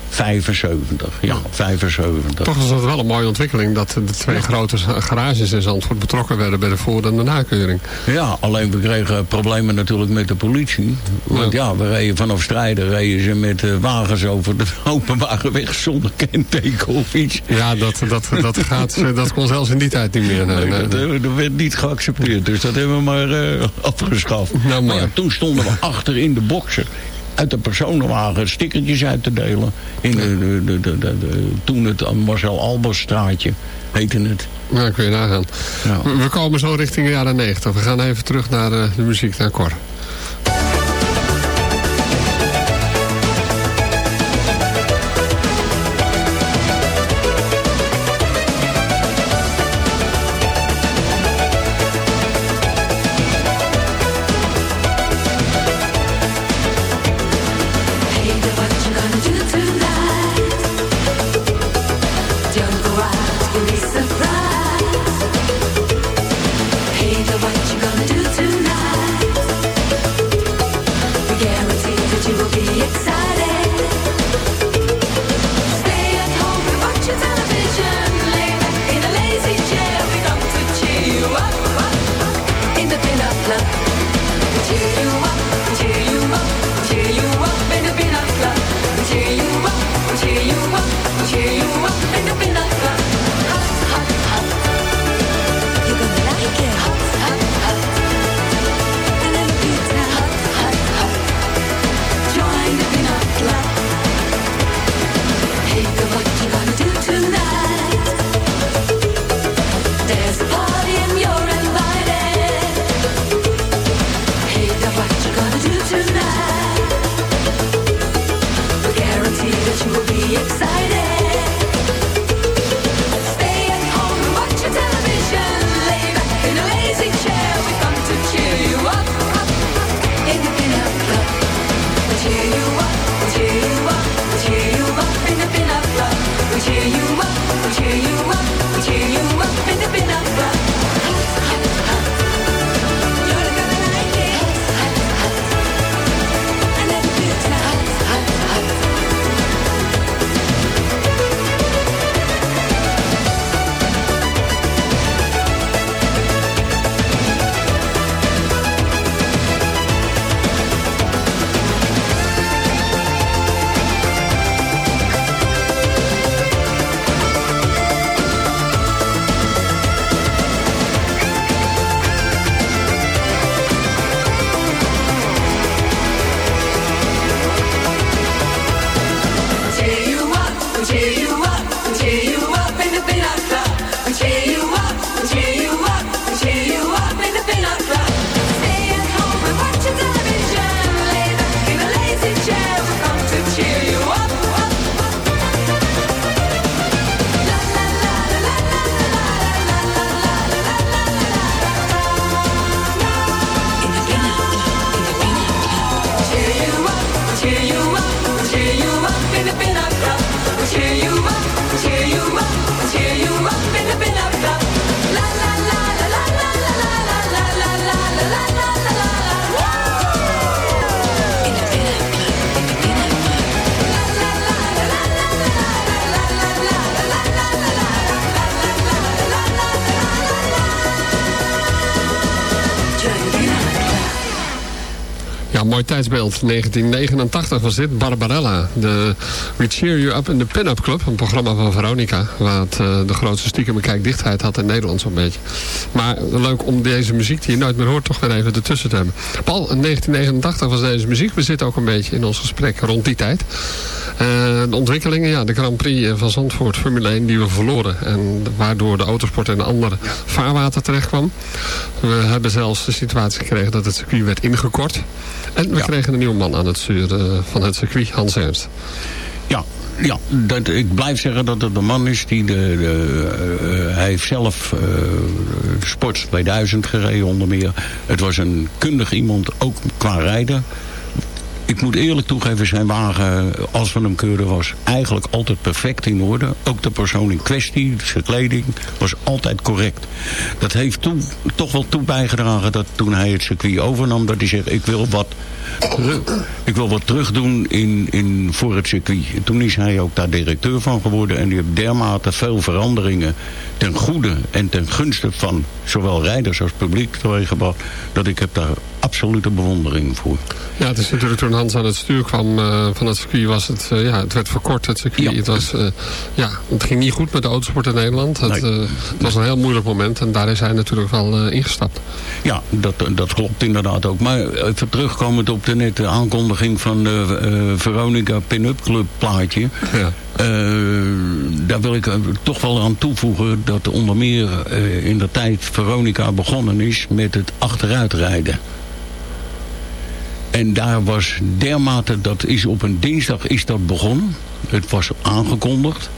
75, ja, 75. Toch was dat wel een mooie ontwikkeling dat de twee grote garages in Zandvoort betrokken werden bij de voor- en de nakeuring. Ja, alleen we kregen problemen natuurlijk met de politie. Want ja, we reden vanaf strijden reden ze met uh, wagens over de openbare weg zonder kenteken of iets. Ja, dat, dat, dat, gaat, dat kon zelfs in die tijd niet meer. Nee, nee, dat, dat, werd niet geaccepteerd, dus dat hebben we maar uh, afgeschaft. Nou, maar ja, toen stonden we achter in de boksen uit de personenwagen stickertjes uit te delen. In de, de, de, de toen het Marcel Albers-straatje heette het. Ja, kun je nagaan. Ja. We, we, komen zo richting de jaren 90. We gaan even terug naar de, de muziek, naar Cor. Tijdsbeeld. 1989 was dit. Barbarella. De We Cheer You Up in de Pin-Up Club. Een programma van Veronica. Wat uh, de grootste stiekem kijkdichtheid had in Nederland zo'n beetje. Maar leuk om deze muziek die je nooit meer hoort toch weer even ertussen te hebben. Paul, in 1989 was deze muziek. We zitten ook een beetje in ons gesprek rond die tijd. Uh, de ontwikkelingen, ja, de Grand Prix van Zandvoort, Formule 1, die we verloren. En waardoor de autosport in een andere vaarwater terecht kwam. We hebben zelfs de situatie gekregen dat het circuit werd ingekort. En we kregen een nieuwe man aan het sturen van het circuit, Hans Ernst. Ja, ja dat, ik blijf zeggen dat het de man is die... De, de uh, hij heeft zelf uh, Sports 2000 gereden onder meer. Het was een kundig iemand, ook qua rijden ik moet eerlijk toegeven, zijn wagen, als we hem keuren, was eigenlijk altijd perfect in orde. Ook de persoon in kwestie, zijn kleding, was altijd correct. Dat heeft toen toch wel toe bijgedragen dat toen hij het circuit overnam, dat hij zegt, ik wil wat, ik wil wat terugdoen in, in, voor het circuit. En toen is hij ook daar directeur van geworden en die heeft dermate veel veranderingen ten goede en ten gunste van zowel rijders als publiek teweeggebracht, dat ik heb daar absolute bewondering voor. Ja, het is natuurlijk toen Hans aan het stuur kwam uh, van het circuit, was het, uh, ja, het werd verkort, het circuit. Ja. Het, was, uh, ja, het ging niet goed met de autosport in Nederland. Het, nee. het, was een heel moeilijk moment en daar is hij natuurlijk wel ingestapt. Ja, dat, dat klopt inderdaad ook. Maar even terugkomend op de nette aankondiging van de Veronica Pin-Up Club plaatje. Ja. daar wil ik toch wel aan toevoegen dat onder meer in de tijd Veronica begonnen is met het achteruitrijden. En daar was dermate, dat is op een dinsdag is dat begonnen. Het was aangekondigd.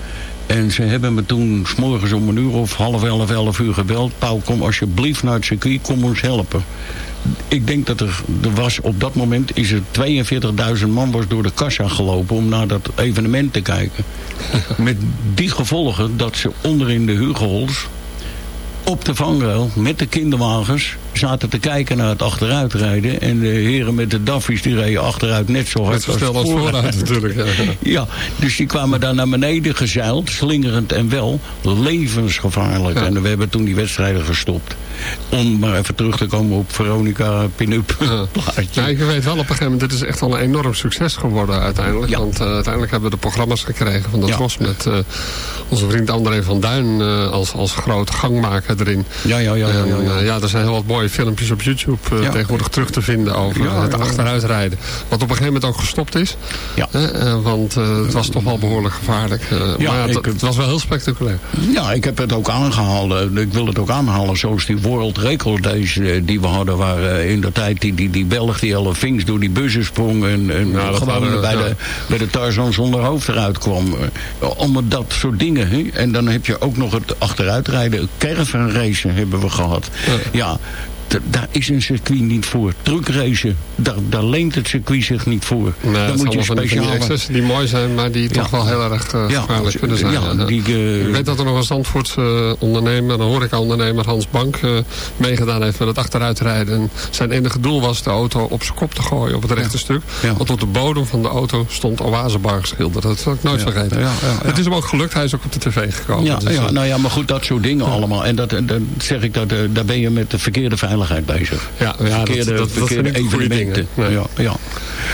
En ze hebben me toen s morgens om een uur of half elf, elf uur gebeld. Pauw, kom alsjeblieft naar het circuit, kom ons helpen. Ik denk dat er, er was, op dat moment is er 42.000 man was door de kassa gelopen om naar dat evenement te kijken. Met die gevolgen dat ze onderin de Hugohols op de vangrail met de kinderwagens zaten te kijken naar het achteruitrijden. En de heren met de daffies die reden achteruit net zo hard als, als vooruit. natuurlijk. Ja. ja. dus die kwamen daar naar beneden gezeild, slingerend en wel levensgevaarlijk. Ja. En we hebben toen die wedstrijden gestopt. Om maar even terug te komen op Veronica Pin-Up ja. ja, ik weet wel op een gegeven moment, dit is echt wel een enorm succes geworden uiteindelijk. Want uh, uiteindelijk hebben we de programma's gekregen van de Tros met uh, onze vriend André van Duin uh, als, als groot gangmaker erin. Ja, ja, ja. En, ja, ja. ja, er zijn heel wat mooie filmpjes op YouTube uh, ja. tegenwoordig terug te vinden over ja, het achteruitrijden. Wat op een gegeven moment ook gestopt is. Ja. Uh, want het was toch wel behoorlijk gevaarlijk. ja, maar het, was wel heel spectaculair. Ja, ik heb het ook aangehaald. Ik wil het ook aanhalen zoals die World Record Days die we hadden. Waar in de tijd die, die, die Belg, die alle Vinks door die bussen sprong. En, gewoon bij, de, bij de Tarzan zonder hoofd eruit kwam. Allemaal dat soort dingen. En dan heb je ook nog het achteruitrijden. Caravan racen hebben we gehad. ja daar is een circuit niet voor. Truckracen, daar, daar leent het circuit zich niet voor. Nee, dan moet je speciale... Die, die mooi zijn, maar die toch wel heel erg ja, gevaarlijk kunnen zijn. Ja, die, uh... Ik weet dat er nog een Zandvoortse uh, ondernemer, een horeca-ondernemer, Hans Bank, meegedaan heeft met het achteruitrijden. En zijn enige doel was de auto op zijn kop te gooien op het rechte stuk. Want op de bodem van de auto stond Oasebar geschilderd. Dat zal ik nooit vergeten. Het is hem ook gelukt, hij is ook op de tv gekomen. Ja, dus, ja, nou ja, maar goed, dat soort dingen allemaal. En dat, dat zeg ik, dat, daar ben je met de verkeerde veiligheid bezig. Ja, ja verkeerde, dat, dat, verkeerde dat evenementen. Nee. Ja, ja.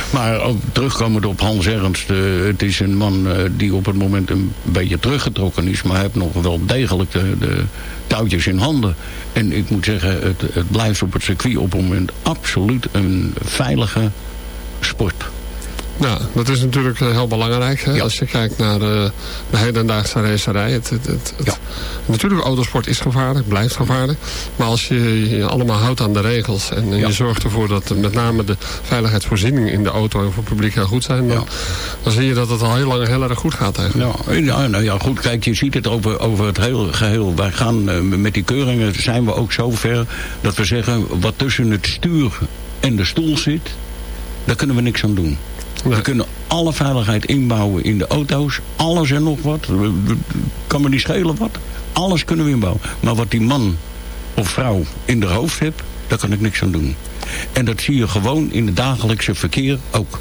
Maar ook terugkomend op Hans Ernst. Uh, het is een man uh, die op het moment een beetje teruggetrokken is. Maar hij heeft nog wel degelijk de, de touwtjes in handen. En ik moet zeggen, het, het blijft op het circuit op het moment absoluut een veilige sport. Ja, dat is natuurlijk eh, heel belangrijk. Hè? Ja. Als je kijkt naar de, de hedendaagse racerij. Het, het, het, ja. Natuurlijk, autosport is gevaarlijk, blijft gevaarlijk. Maar als je je allemaal houdt aan de regels... en, en ja. je zorgt ervoor dat met name de veiligheidsvoorzieningen in de auto... en voor het publiek heel goed zijn... Dan, dan zie je dat het al heel lang heel erg goed gaat eigenlijk. Ja, nou ja, goed, kijk, je ziet het over, over het hele geheel. Wij gaan uh, met die keuringen, zijn we ook zo ver... dat we zeggen, wat tussen het stuur en de stoel zit... daar kunnen we niks aan doen. We kunnen alle veiligheid inbouwen in de auto's. Alles en nog wat. Kan me niet schelen wat. Alles kunnen we inbouwen. Maar wat die man of vrouw in de hoofd heeft, daar kan ik niks aan doen. En dat zie je gewoon in het dagelijkse verkeer ook.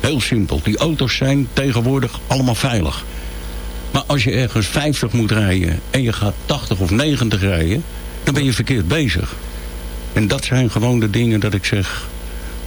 Heel simpel. Die auto's zijn tegenwoordig allemaal veilig. Maar als je ergens 50 moet rijden en je gaat 80 of 90 rijden... dan ben je verkeerd bezig. En dat zijn gewoon de dingen dat ik zeg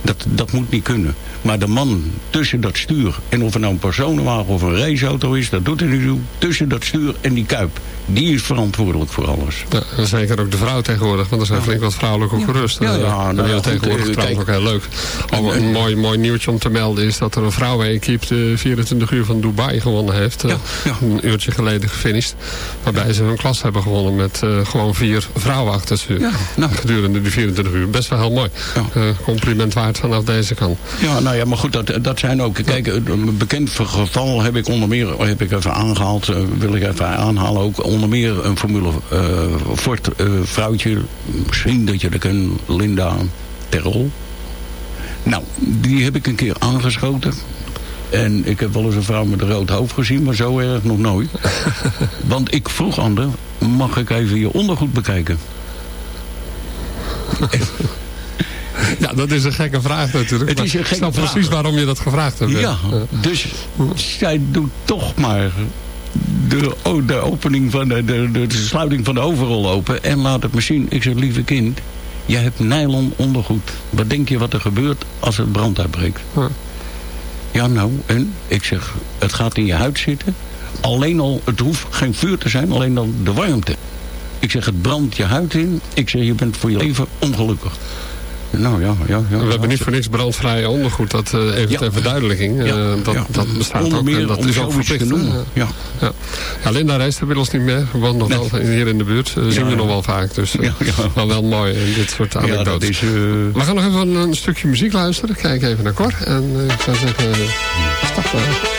Dat, dat moet niet kunnen. Maar de man tussen dat stuur... en of het nou een personenwagen of een raceauto is... dat doet er niet toe. Tussen dat stuur en die kuip. Die is verantwoordelijk voor alles. Ja, en zeker ook de vrouw tegenwoordig, want er zijn flink wat vrouwelijke gerust. Ja, ja, en nou ja, heel goed, tegenwoordig eh, trouwens ook heel leuk. Al een mooi, mooi nieuwtje om te melden is dat er een vrouwen-equipe de 24 uur van Dubai gewonnen heeft. Eh, Een uurtje geleden gefinished. Waarbij ze hun klas hebben gewonnen met eh, gewoon vier vrouwen achter ze. nou. Gedurende die 24 uur. Best wel heel mooi. Eh, compliment waard vanaf deze kant. Ja, nou ja, maar goed, dat, dat zijn ook... Kijk, een bekend geval heb ik onder meer heb ik even aangehaald. eh, wil ik even aanhalen ook. Onder meer een Formule eh, Ford eh, vrouwtje. Misschien dat je dat kent. Linda Terrell. Nou, die heb ik een keer aangeschoten. En ik heb wel eens een vrouw met een rood hoofd gezien, maar zo erg nog nooit. Want ik vroeg aan mag ik even je ondergoed bekijken? Ja, dat is een gekke vraag natuurlijk. Het is een ik snap gekke vraag. precies waarom je dat gevraagd hebt. Ja, dus zij doet toch maar de, oh, de opening van de, de, de, sluiting van de overrol open en laat het zien. Ik zeg, lieve kind, je hebt nylon ondergoed. Wat denk je wat er gebeurt als er brand uitbreekt? Ja, nou, en? Ik zeg, het gaat in je huid zitten. Alleen al, het hoeft geen vuur te zijn, alleen dan de warmte. Ik zeg, het brandt je huid in. Ik zeg, je bent voor je leven ongelukkig. Nou ja, ja, ja. We hebben niet voor niks brandvrije ondergoed. Dat eh, even Ja. ter verduidelijking. eh, Ja, dat, bestaat ook. En dat is ook verplicht. hè. Ja. Ja. Linda reist inmiddels niet meer. Woont nog wel hier in de buurt. Eh, zien we nog wel vaak. Dus eh, maar wel mooi in dit soort anekdotes. is... eh, We gaan nog even een, een stukje muziek luisteren. Kijk even naar Cor. En eh, ik zou zeggen, eh, stap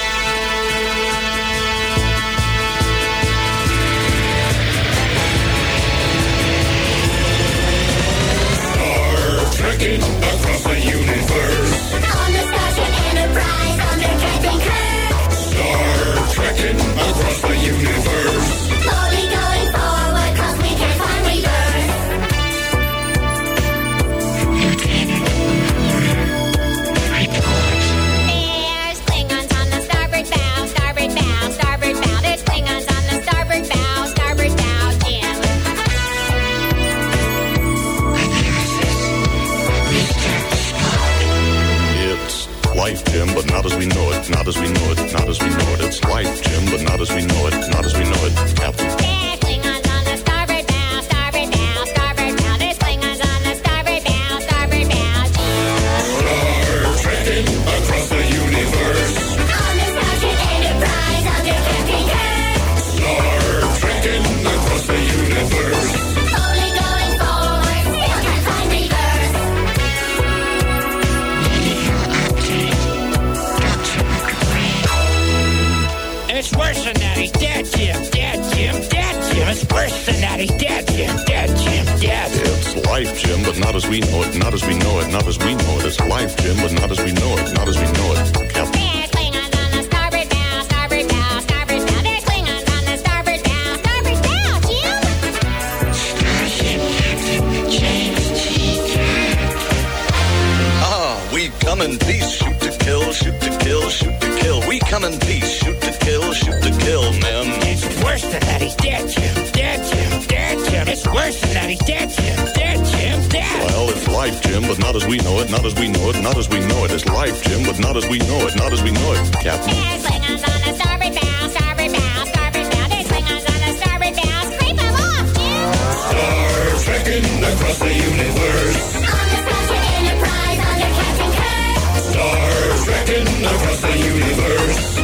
life, Jim, but not as we know it. Not as we know it. Captain. There's Klingons on the starboard bow, starboard bow, starboard bow. There's Klingons on the starboard bow. Scrape off, Jim. Star trekking across the universe. On the Starship Enterprise under Captain Kirk. Star trekking across the universe.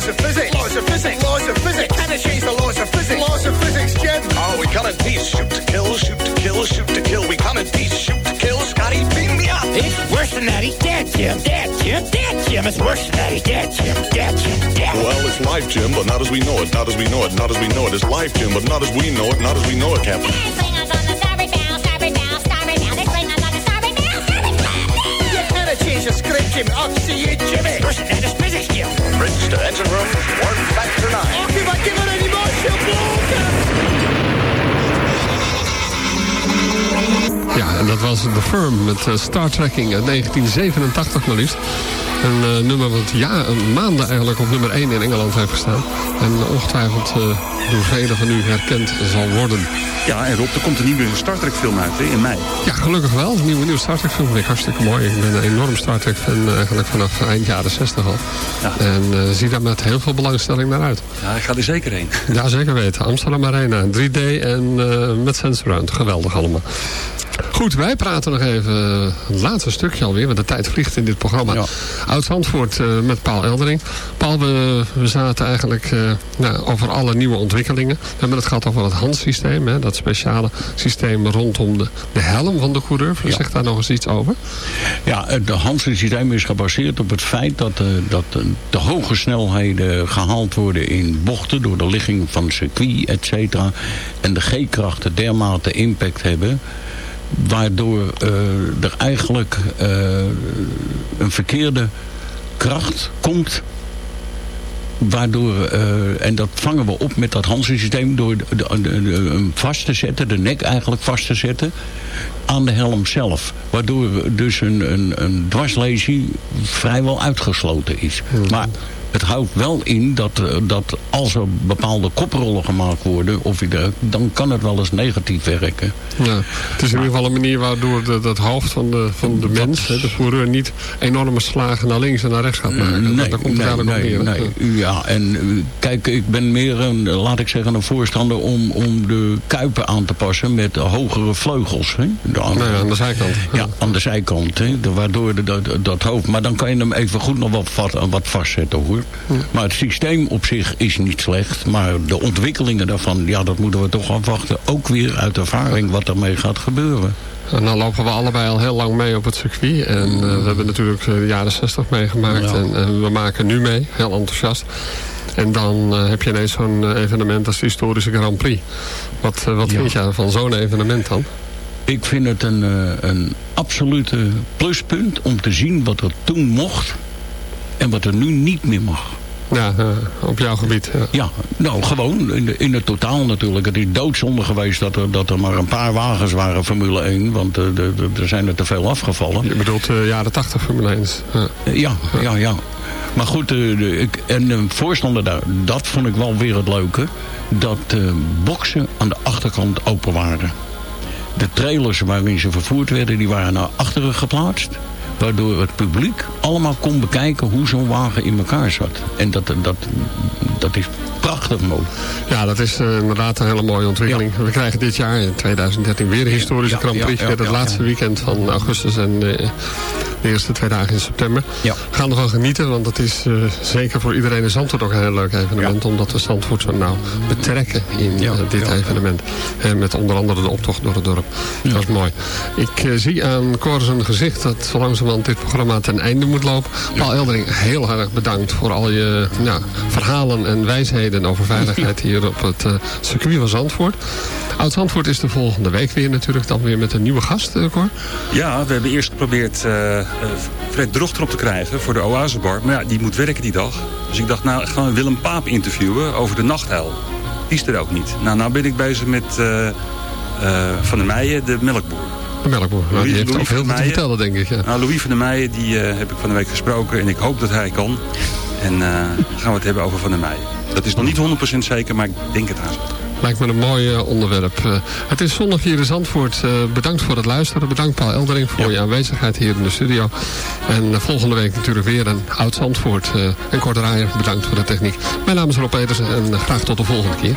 Laws of physics. Laws of physics. Laws of physics. You cannot change the laws of physics. Laws of physics, Jim. Oh, we come in peace. Shoot to kill, shoot to kill, shoot to kill. We come in peace. Shoot to kill. Scotty, beam me up. It's worse than that. He's dead, Jim. Dead, Jim. Dead, Jim. It's worse than that. He's dead, Jim. Dead, Jim. Dead. Well, it's life, Jim, but not as we know it. Not as we know it. Not as we know it. It's life, Jim, but not as we know it. Not as we know it, Captain. Change the script, Jim. I'll see you, Jimmy. Worse than that. Ja, en dat was The Firm met uh, Star Trekking uit 1987 maar liefst. Een uh, nummer wat ja, een maanden eigenlijk op nummer 1 in Engeland heeft gestaan. En ongetwijfeld uh, door velen van u herkend zal worden. Ja, en Rob, er komt een nieuwe Star Trek film uit hè, in mei. Ja, gelukkig wel. Een nieuwe, nieuwe Star Trek film vind ik hartstikke mooi. Ik ben een enorm Star Trek fan eigenlijk vanaf eind jaren 60 al. Ja. En uh, zie daar met heel veel belangstelling naar uit. Ja, ik ga er zeker heen. Ja, zeker weten. Amsterdam Arena, 3D en uh, met Sensorround. Geweldig allemaal. Goed, wij praten nog even het laatste stukje alweer, want de tijd vliegt in dit programma. Ja. Oud-Zandvoort uh, met Paul Eldering. Paul, we, we zaten eigenlijk uh, nou, over alle nieuwe ontwikkelingen. We hebben het gehad over het handsysteem, dat speciale systeem rondom de, de helm van de coureur. Ja. Zeg daar nog eens iets over. Ja, het handsysteem is gebaseerd op het feit dat, uh, dat de hoge snelheden gehaald worden in bochten door de ligging van circuit, et cetera. En de G-krachten dermate impact hebben waardoor uh, er eigenlijk uh, een verkeerde kracht komt. Waardoor, uh, en dat vangen we op met dat Hansen-systeem door de, de, de, hem vast te zetten, de nek eigenlijk vast te zetten aan de helm zelf. Waardoor dus een, een, een dwarslesie vrijwel uitgesloten is. Maar het houdt wel in dat, dat als er bepaalde koprollen gemaakt worden, of je dan kan het wel eens negatief werken. Ja, het is in ieder geval een manier waardoor de, dat hoofd van de, van de mens, de voereur, niet enorme slagen naar links en naar rechts gaat maken. Nee, Daar komt nee, nee, op nee, nee. Ja, en kijk, ik ben meer een, laat ik zeggen, een voorstander om, om de kuipen aan te passen met hogere vleugels. Hè? De aan, nee, aan de zijkant. Ja, ja aan de zijkant. Hè? Waardoor de, dat, dat hoofd, maar dan kan je hem even goed nog wat, wat vastzetten hoor. Ja. Maar het systeem op zich is niet slecht. Maar de ontwikkelingen daarvan, ja, dat moeten we toch afwachten. Ook weer uit ervaring wat ermee gaat gebeuren. En dan lopen we allebei al heel lang mee op het circuit. En uh, we hebben natuurlijk de jaren 60 meegemaakt. Ja. En, en, we maken nu mee, heel enthousiast. En dan uh, heb je ineens zo'n evenement als de historische Grand Prix. Wat, wat ja. vind je van zo'n evenement dan? Ik vind het een, een absolute pluspunt om te zien wat er toen mocht. En wat er nu niet meer mag. Ja, uh, op jouw gebied. Ja. ja, nou gewoon in, de, in het totaal natuurlijk. Het is doodzonde geweest dat er, dat er maar een paar wagens waren Formule 1. Want uh, de, de, er zijn er te veel afgevallen. Je bedoelt uh, jaren 80 Formule 1. Ja, ja, ja. ja. Maar goed, ik, en de voorstander daar, dat vond ik wel weer het leuke. Dat boksen aan de achterkant open waren. De trailers waarin ze vervoerd werden, die waren naar achteren geplaatst. Waardoor het publiek allemaal kon bekijken hoe zo'n wagen in elkaar zat. En dat, dat, dat is prachtig mooi. Ja, dat is uh, inderdaad een hele mooie ontwikkeling. Ja. We krijgen dit jaar in 2013 weer de historische ja, Grand Prix. Ja, het laatste weekend van augustus en uh, de eerste twee dagen in september. Ja. We gaan ervan genieten, want het is uh, zeker voor iedereen in Zandvoort ook een heel leuk evenement. Omdat we Zandvoort zo nauw betrekken in dit evenement. En met onder andere de optocht door het dorp. Dat is mooi. Ik zie aan Cor zijn gezicht dat zo langzamerhand dit programma ten einde moet lopen. Paul Eldering, heel erg bedankt voor al je nou, verhalen en wijsheden over veiligheid hier op het uh, circuit van Zandvoort. Oud-Zandvoort is de volgende week weer natuurlijk dan weer met een nieuwe gast, uh, Cor. Ja, we hebben eerst geprobeerd uh, Fred Drochter op te krijgen voor de Oasebar. Maar ja, die moet werken die dag. Dus ik dacht, nou gaan we Willem Paap interviewen over de nachthuil. Die is er ook niet. Nou, nou ben ik bezig met Van der Meijen, de melkboer. Melkboer, nou, die heeft ook heel veel te vertellen, denk ik. Ja. Nou, Louis van der Meijen, die heb ik van de week gesproken en ik hoop dat hij kan. En uh, gaan we het hebben over Van der Meijen. Dat is nog niet 100% zeker, maar ik denk het haast. Lijkt me een mooi uh, onderwerp. Uh, het is zondag hier in Zandvoort. Uh, bedankt voor het luisteren. Bedankt Paul Eldering voor ja. je aanwezigheid hier in de studio. En volgende week natuurlijk weer een oud Zandvoort. en Kort bedankt voor de techniek. Mijn naam is Rob Petersen en graag tot de volgende keer.